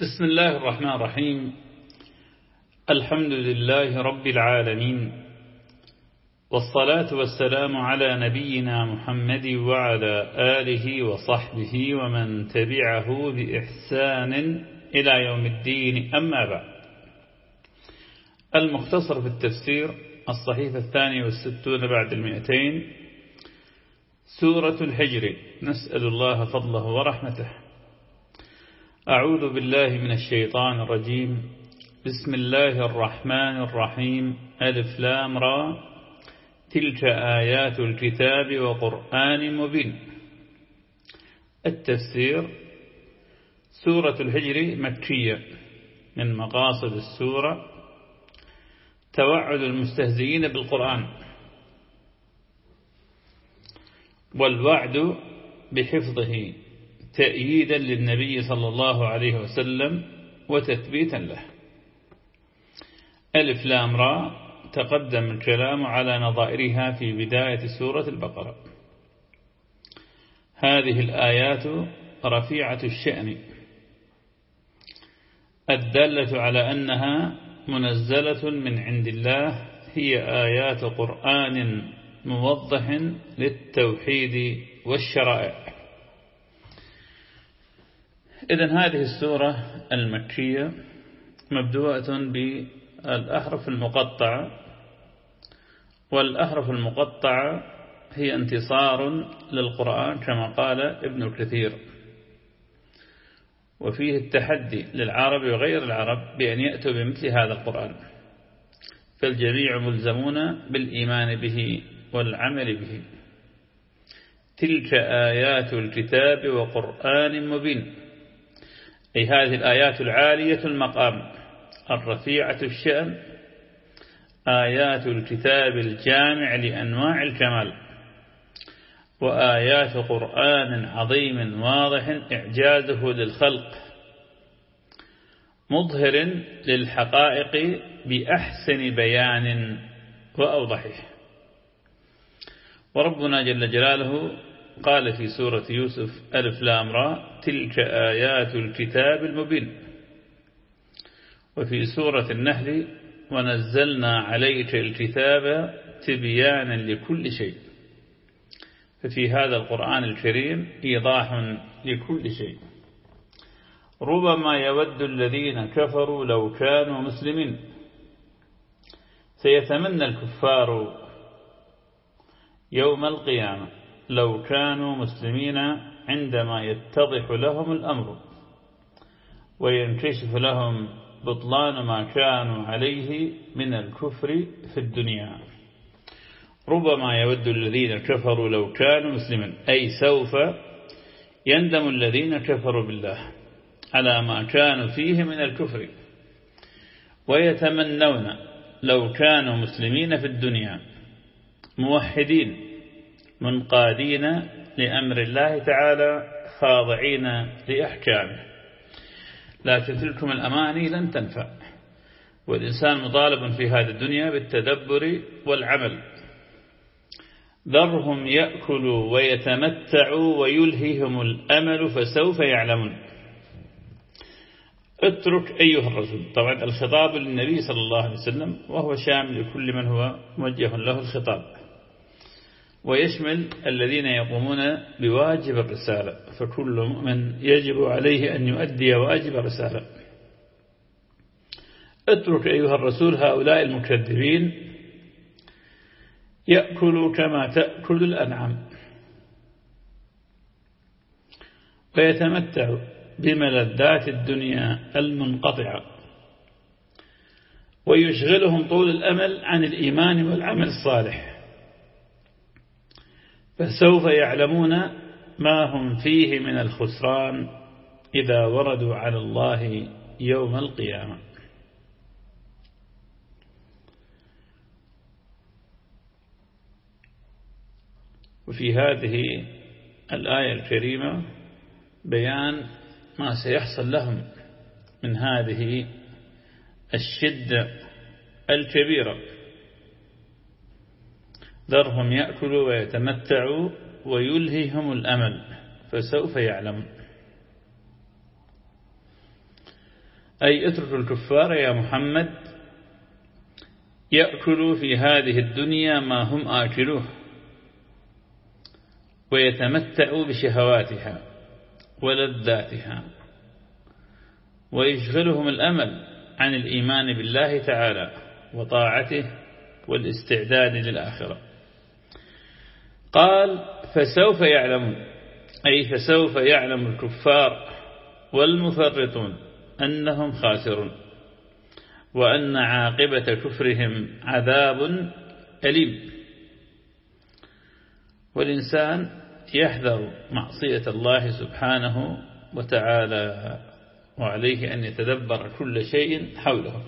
بسم الله الرحمن الرحيم. الحمد لله رب العالمين. والصلاة والسلام على نبينا محمد وعلى آله وصحبه ومن تبعه بإحسان إلى يوم الدين. أما بعد. المختصر في التفسير الصحيفة الثانية والستون بعد المئتين. سورة الحجر. نسأل الله فضله ورحمته. أعوذ بالله من الشيطان الرجيم. بسم الله الرحمن الرحيم. ألف لام را. تلك آيات الكتاب وقرآن مبين. التفسير سورة الحجر مكية. من مقاصد السورة توعد المستهزئين بالقرآن. والوعد بحفظه. تأييدا للنبي صلى الله عليه وسلم وتثبيتا له. ألف لام را تقدم الكلام على نظائرها في بداية سورة البقرة. هذه الآيات رفيعة الشأن. الدالة على أنها منزلة من عند الله هي آيات قرآن موضح للتوحيد والشرائع. إذا هذه السورة المكية مبدوءة بالأحرف المقطعة والأحرف المقطعة هي انتصار للقرآن كما قال ابن كثير وفيه التحدي للعرب وغير العرب بأن يأتوا بمثل هذا القرآن فالجميع ملزمون بالإيمان به والعمل به. تلك آيات الكتاب وقرآن مبين. أي هذه الآيات العالية المقام الرفيعة الشأن آيات الكتاب الجامع لأنواع الكمال وآيات قرآن عظيم واضح إعجازه للخلق مظهر للحقائق بأحسن بيان وأوضحه. وربنا جل جلاله قال في سورة يوسف ألف لام را تلك آيات الكتاب المبين. وفي سورة النحل ونزلنا عليك الكتاب تبيانا لكل شيء. ففي هذا القرآن الكريم إيضاح لكل شيء. ربما يود الذين كفروا لو كانوا مسلمين. سيتمنى الكفار يوم القيامة لو كانوا مسلمين عندما يتضح لهم الأمر وينكشف لهم بطلان ما كانوا عليه من الكفر في الدنيا. ربما يود الذين كفروا لو كانوا مسلما أي سوف يندم الذين كفروا بالله على ما كانوا فيه من الكفر. ويتمنون لو كانوا مسلمين في الدنيا موحدين منقادين لأمر الله تعالى خاضعين لأحكامه. لكن تلكم الأماني لن تنفع. والإنسان مطالب في هذه الدنيا بالتدبر والعمل. ذرهم يأكلوا ويتمتعوا ويلههم الأمل فسوف يعلمون. اترك أيها الرجل. طبعا الخطاب للنبي صلى الله عليه وسلم وهو شامل لكل من هو موجه له الخطاب. ويشمل الذين يقومون بواجب الرسالة فكل مؤمن يجب عليه أن يؤدي واجب الرسالة. اترك أيها الرسول هؤلاء المكذبين يأكلوا كما تأكل الأنعام. ويتمتعوا بملذات الدنيا المنقطعة. ويشغلهم طول الأمل عن الإيمان والعمل الصالح. فسوف يعلمون ما هم فيه من الخسران إذا وردوا على الله يوم القيامة. وفي هذه الآية الكريمة بيان ما سيحصل لهم من هذه الشدة الكبيرة. ذرهم يأكلوا ويتمتعوا ويلهيهم الأمل فسوف يعلمون أي اترك الكفار يا محمد يأكلوا في هذه الدنيا ما هم آكلوه ويتمتعوا بشهواتها ولذاتها ويشغلهم الأمل عن الإيمان بالله تعالى وطاعته والاستعداد للآخرة. قال فسوف يعلمون أي فسوف يعلم الكفار والمفرطون أنهم خاسرون وأن عاقبة كفرهم عذاب أليم. والإنسان يحذر معصية الله سبحانه وتعالى وعليه أن يتدبر كل شيء حوله.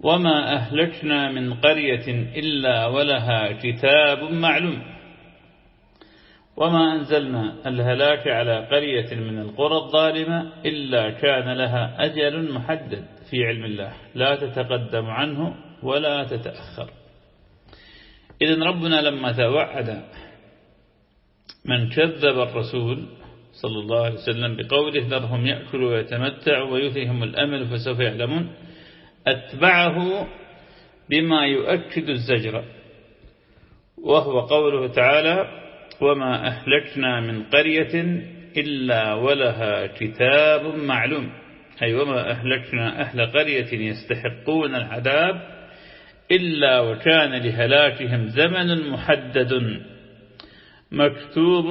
وما أهلكنا من قرية إلا ولها كتاب معلوم. وما أنزلنا الهلاك على قرية من القرى الظالمة إلا كان لها أجل محدد في علم الله. لا تتقدم عنه ولا تتأخر. إذن ربنا لما توعد من كذب الرسول صلى الله عليه وسلم بقوله ذرهم يأكلوا ويتمتعوا ويثهم الأمل فسوف يعلمون. أتبعه بما يؤكد الزجر وهو قوله تعالى وما أهلكنا من قرية إلا ولها كتاب معلوم. أي وما أهلكنا أهل قرية يستحقون العذاب إلا وكان لهلاكهم زمن محدد مكتوب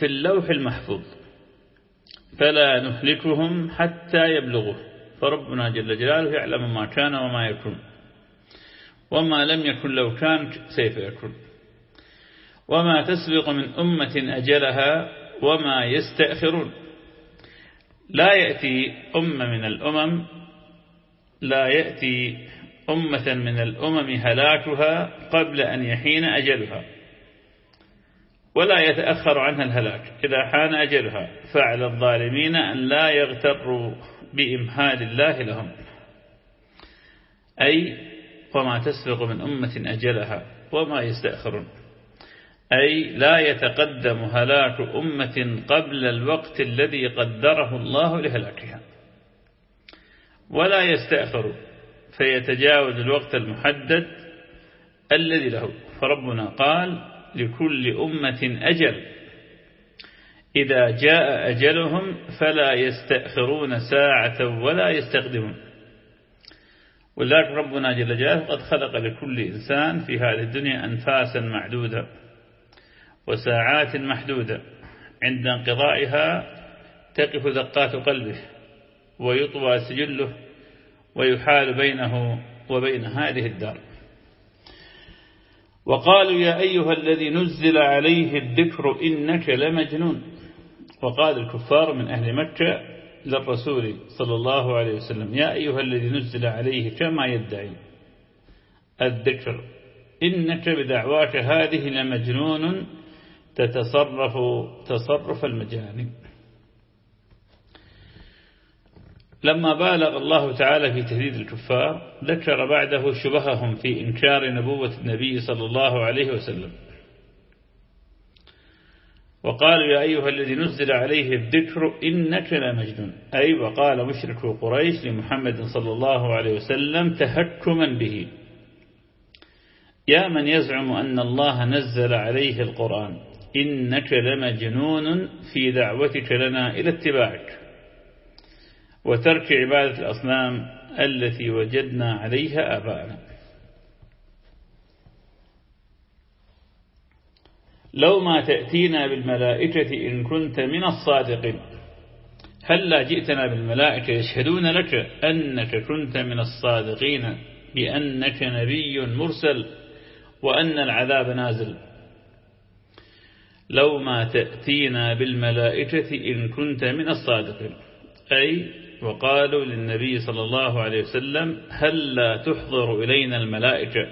في اللوح المحفوظ فلا نهلكهم حتى يبلغوا فربنا جل جلاله يعلم ما كان وما يكون وما لم يكن لو كان سيف يكون وما تسبق من أمة أجلها وما يستأخرون لا يأتي أمة من الأمم لا يأتي أمة من الأمم هلاكها قبل أن يحين أجلها ولا يتأخر عنها الهلاك إذا حان أجلها فعل الظالمين أن لا يغتروا بإمهال الله لهم. أي وما تسبق من أمة أجلها وما يستأخرون. أي لا يتقدم هلاك أمة قبل الوقت الذي قدره الله لهلاكها. ولا يستأخر فيتجاوز الوقت المحدد الذي له. فربنا قال لكل أمة أجل. إذا جاء أجلهم فلا يستأخرون ساعة ولا يستقدمون. ولذلك ربنا جل جلاله قد خلق لكل إنسان في هذه الدنيا أنفاسا معدودة وساعات محدودة. عند انقضائها تقف دقات قلبه ويطوى سجله ويحال بينه وبين هذه الدار. وقالوا يا أيها الذي نزل عليه الذكر إنك لمجنون. وقال الكفار من أهل مكة للرسول صلى الله عليه وسلم يا أيها الذي نزل عليه كما يدعي الذكر إنك بدعواك هذه لمجنون تتصرف تصرف المجانين لما بالغ الله تعالى في تهديد الكفار ذكر بعده شبههم في إنكار نبوة النبي صلى الله عليه وسلم. وقالوا يا أيها الذي نزل عليه الذكر إنك لمجنون. أي وقال مشرك قريش لمحمد صلى الله عليه وسلم تهكما به. يا من يزعم أن الله نزل عليه القرآن إنك لمجنون في دعوتك لنا إلى اتباعك. وترك عبادة الأصنام التي وجدنا عليها آباءنا. لو ما تأتينا بالملائكة إن كنت من الصادقين. هل لا جئتنا بالملائكة يشهدون لك أنك كنت من الصادقين بأنك نبي مرسل وأن العذاب نازل؟ لو ما تأتينا بالملائكة إن كنت من الصادقين. أي وقالوا للنبي صلى الله عليه وسلم هل لا تحضر إلينا الملائكة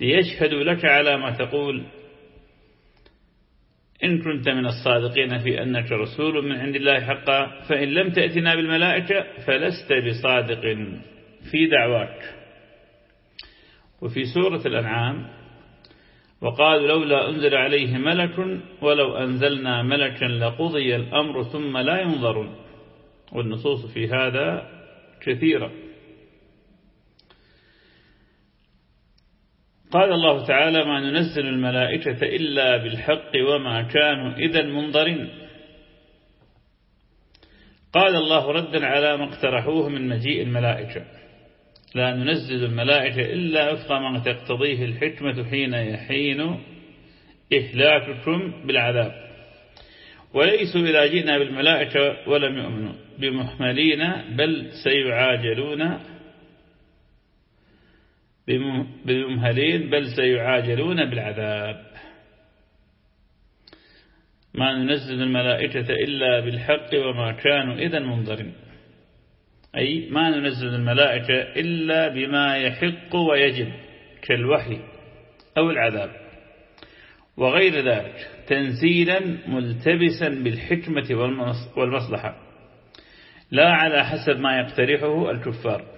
ليشهدوا لك على ما تقول؟ إن كنت من الصادقين في أنك رسول من عند الله حقا فإن لم تأتنا بالملائكة فلست بصادق في دعواك. وفي سورة الأنعام وقال لولا أنزل عليه ملك ولو أنزلنا ملكا لقضي الأمر ثم لا ينظرون. والنصوص في هذا كثيرة. قال الله تعالى ما ننزل الملائكة إلا بالحق وما كانوا إذا منظرين. قال الله ردا على ما اقترحوه من مجيء الملائكة لا ننزل الملائكة إلا وفق ما تقتضيه الحكمة حين يحين إهلاككم بالعذاب. وليسوا إذا جئنا بالملائكة ولم يؤمنوا بمحملين بل سيعاجلون بممهلين بل سيعاجلون بالعذاب. ما ننزل الملائكة إلا بالحق وما كانوا إذا منظرين. أي ما ننزل الملائكة إلا بما يحق ويجب كالوحي أو العذاب. وغير ذلك تنزيلا ملتبسا بالحكمة والمصلحة. لا على حسب ما يقترحه الكفار.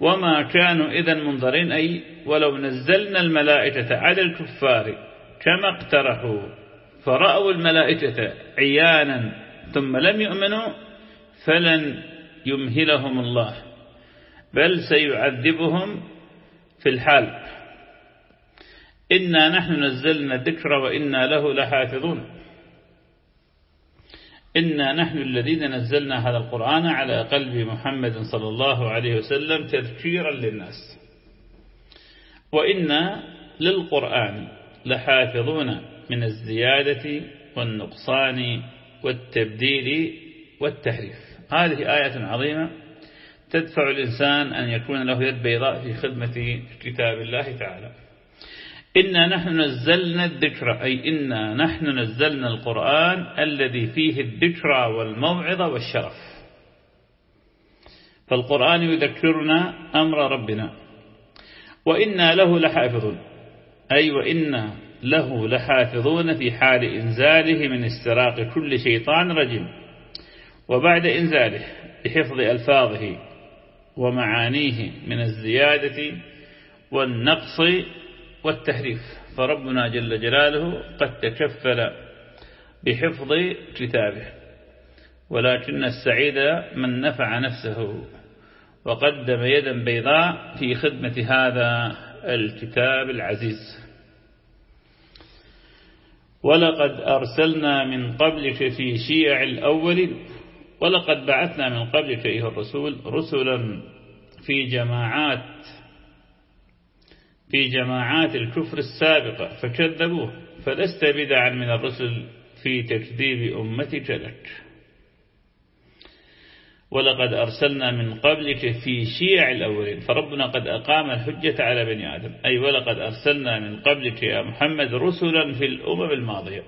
وما كانوا إذا منظرين أي ولو نزلنا الملائكة على الكفار كما اقترحوا فرأوا الملائكة عيانا ثم لم يؤمنوا فلن يمهلهم الله بل سيعذبهم في الحال. إنا نحن نزلنا الذكر وإنا له لحافظون. إنا نحن الذين نزلنا هذا القرآن على قلب محمد صلى الله عليه وسلم تذكيرا للناس. وإنا للقرآن لحافظون من الزيادة والنقصان والتبديل والتحريف. هذه آية عظيمة تدفع الإنسان أن يكون له يد بيضاء في خدمة كتاب الله تعالى. إنا نحن نزلنا الذكر أي إنا نحن نزلنا القرآن الذي فيه الذكرى والموعظة والشرف. فالقرآن يذكرنا أمر ربنا. وإنا له لحافظون أي وإنا له لحافظون في حال إنزاله من استراق كل شيطان رجيم. وبعد إنزاله بحفظ ألفاظه ومعانيه من الزيادة والنقص والتحريف. فربنا جل جلاله قد تكفل بحفظ كتابه ولكن السعيد من نفع نفسه وقدم يدا بيضاء في خدمة هذا الكتاب العزيز. ولقد أرسلنا من قبلك في شيع الأول ولقد بعثنا من قبلك أيها الرسول رسلا في جماعات في جماعات الكفر السابقة فكذبوه. فلست بدعا من الرسل في تكذيب أمتك لك ولقد أرسلنا من قبلك في شيع الأولين. فربنا قد أقام الحجة على بني آدم. أي ولقد أرسلنا من قبلك يا محمد رسلا في الأمم الماضية.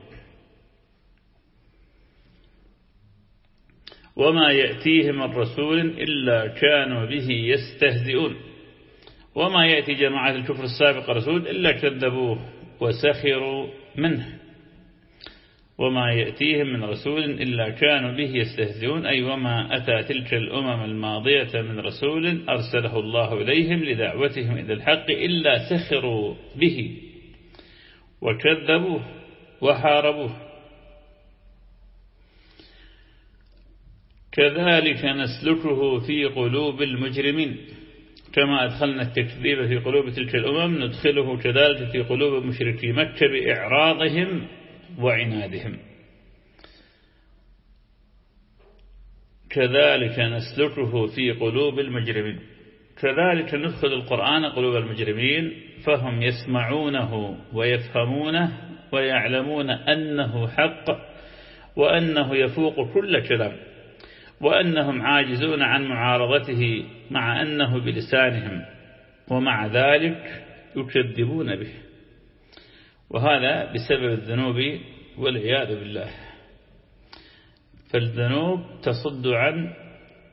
وما يأتيهم الرسول إلا كانوا به يستهزئون. وما يأتي جماعة الكفر السابق رسول إلا كذبوه وسخروا منه. وما يأتيهم من رسول إلا كانوا به يستهزئون. أي وما أتى تلك الأمم الماضية من رسول أرسله الله إليهم لدعوتهم إلى الحق إلا سخروا به. وكذبوه وحاربوه. كذلك نسلكه في قلوب المجرمين. كما أدخلنا التكذيب في قلوب تلك الأمم ندخله كذلك في قلوب مشركي مكة بإعراضهم وعنادهم. كذلك نسلكه في قلوب المجرمين. كذلك ندخل القرآن قلوب المجرمين فهم يسمعونه ويفهمونه ويعلمون أنه حق وأنه يفوق كل كلام. وأنهم عاجزون عن معارضته مع أنه بلسانهم ومع ذلك يكذبون به. وهذا بسبب الذنوب والعياذ بالله. فالذنوب تصد عن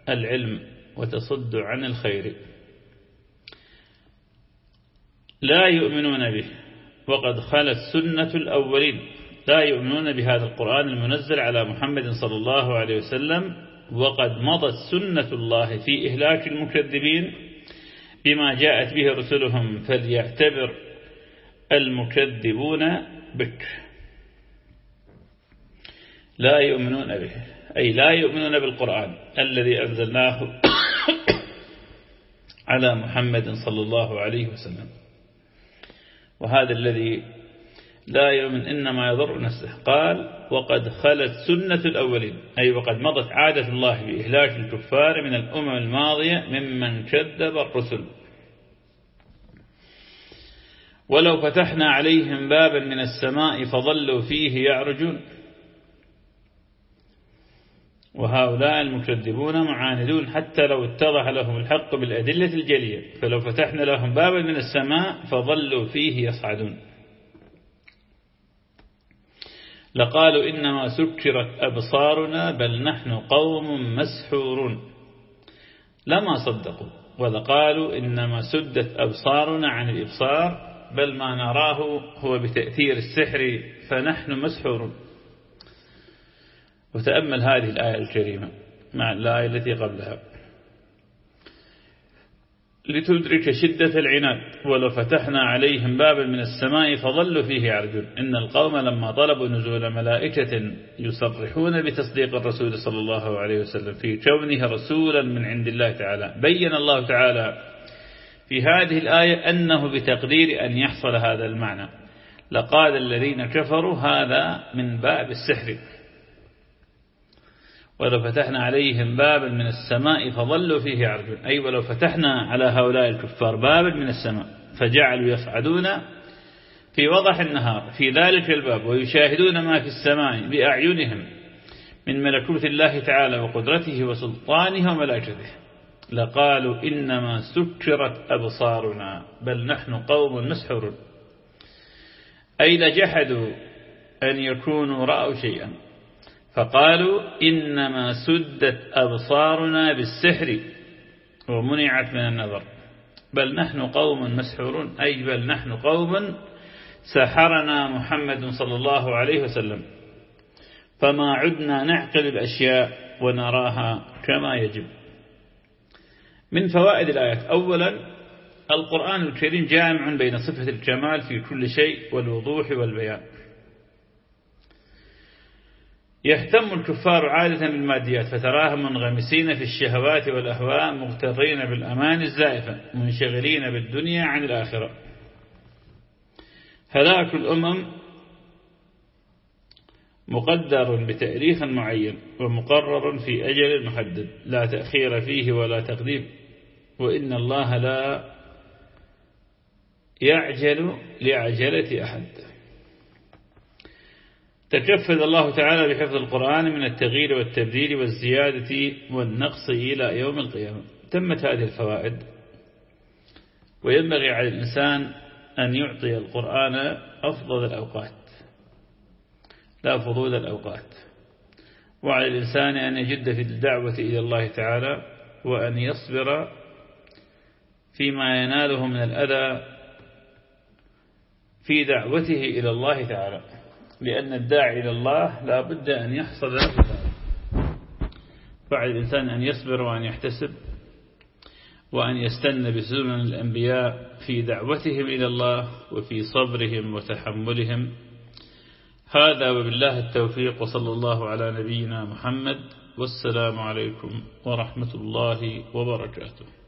العلم وتصد عن الخير. لا يؤمنون به. وقد خلت سنة الأولين. لا يؤمنون بهذا القرآن المنزل على محمد صلى الله عليه وسلم وقد مضت سنة الله في إهلاك المكذبين بما جاءت به رسلهم فليعتبر المكذبون بك لا يؤمنون به أي لا يؤمنون بالقرآن الذي أنزلناه على محمد صلى الله عليه وسلم. وهذا الذي لا يؤمن إنما يضر نفسه. قال وقد خلت سنة الأولين. أي وقد مضت عادة الله بإهلاك الكفار من الأمم الماضية ممن كذب الرسل. ولو فتحنا عليهم بابا من السماء فظلوا فيه يعرجون. وهؤلاء المكذبون معاندون حتى لو اتضح لهم الحق بالأدلة الجلية. فلو فتحنا لهم بابا من السماء فظلوا فيه يصعدون. لقالوا إنما سكرت أبصارنا بل نحن قوم مسحورون. لما صدقوا ولقالوا إنما سدت أبصارنا عن الإبصار بل ما نراه هو بتأثير السحر فنحن مسحورون. وتأمل هذه الآية الكريمة مع الآية التي قبلها. لتدرك شدة العناد. ولو فتحنا عليهم بابا من السماء فظلوا فيه يعرجون. إن القوم لما طلبوا نزول ملائكة يصرحون بتصديق الرسول صلى الله عليه وسلم في كونه رسولا من عند الله تعالى. بين الله تعالى في هذه الآية أنه بتقدير أن يحصل هذا المعنى. لقال الذين كفروا هذا من باب السحر. ولو فتحنا عليهم بابا من السماء فظلوا فيه يعرجون. أي ولو فتحنا على هؤلاء الكفار بابا من السماء فجعلوا يصعدون في وضح النهار في ذلك الباب ويشاهدون ما في السماء بأعينهم من ملكوت الله تعالى وقدرته وسلطانه وملائكته. لقالوا إنما سكرت أبصارنا بل نحن قوم مسحرون أي لجحدوا أن يكونوا رأوا شيئا. فقالوا إنما سدت أبصارنا بالسحر ومنعت من النظر. بل نحن قوم مسحورون أي بل نحن قوم سحرنا محمد صلى الله عليه وسلم. فما عدنا نعقل الأشياء ونراها كما يجب. من فوائد الآيات أولا القرآن الكريم جامع بين صفة الجمال في كل شيء والوضوح والبيان. يهتم الكفار عادة بالماديات فتراهم منغمسين في الشهوات والأهواء مغترين بالأمان الزائفة منشغلين بالدنيا عن الآخرة. هلاك الأمم مقدر بتأريخ معين ومقرر في أجل محدد لا تأخير فيه ولا تقديم وإن الله لا يعجل لعجلة أحد. تكفل الله تعالى بحفظ القرآن من التغيير والتبديل والزيادة والنقص إلى يوم القيامة. تمت هذه الفوائد. وينبغي على الإنسان أن يعطي القرآن أفضل الأوقات. لا فضول الأوقات. وعلى الإنسان أن يجد في الدعوة إلى الله تعالى وأن يصبر فيما يناله من الأذى في دعوته إلى الله تعالى. لأن الداعي إلى الله لا بد أن يحصل له فعلى الإنسان أن يصبر وأن يحتسب وأن يستن بسنن الأنبياء في دعوتهم إلى الله وفي صبرهم وتحملهم. هذا وبالله التوفيق وصلى الله على نبينا محمد والسلام عليكم ورحمة الله وبركاته.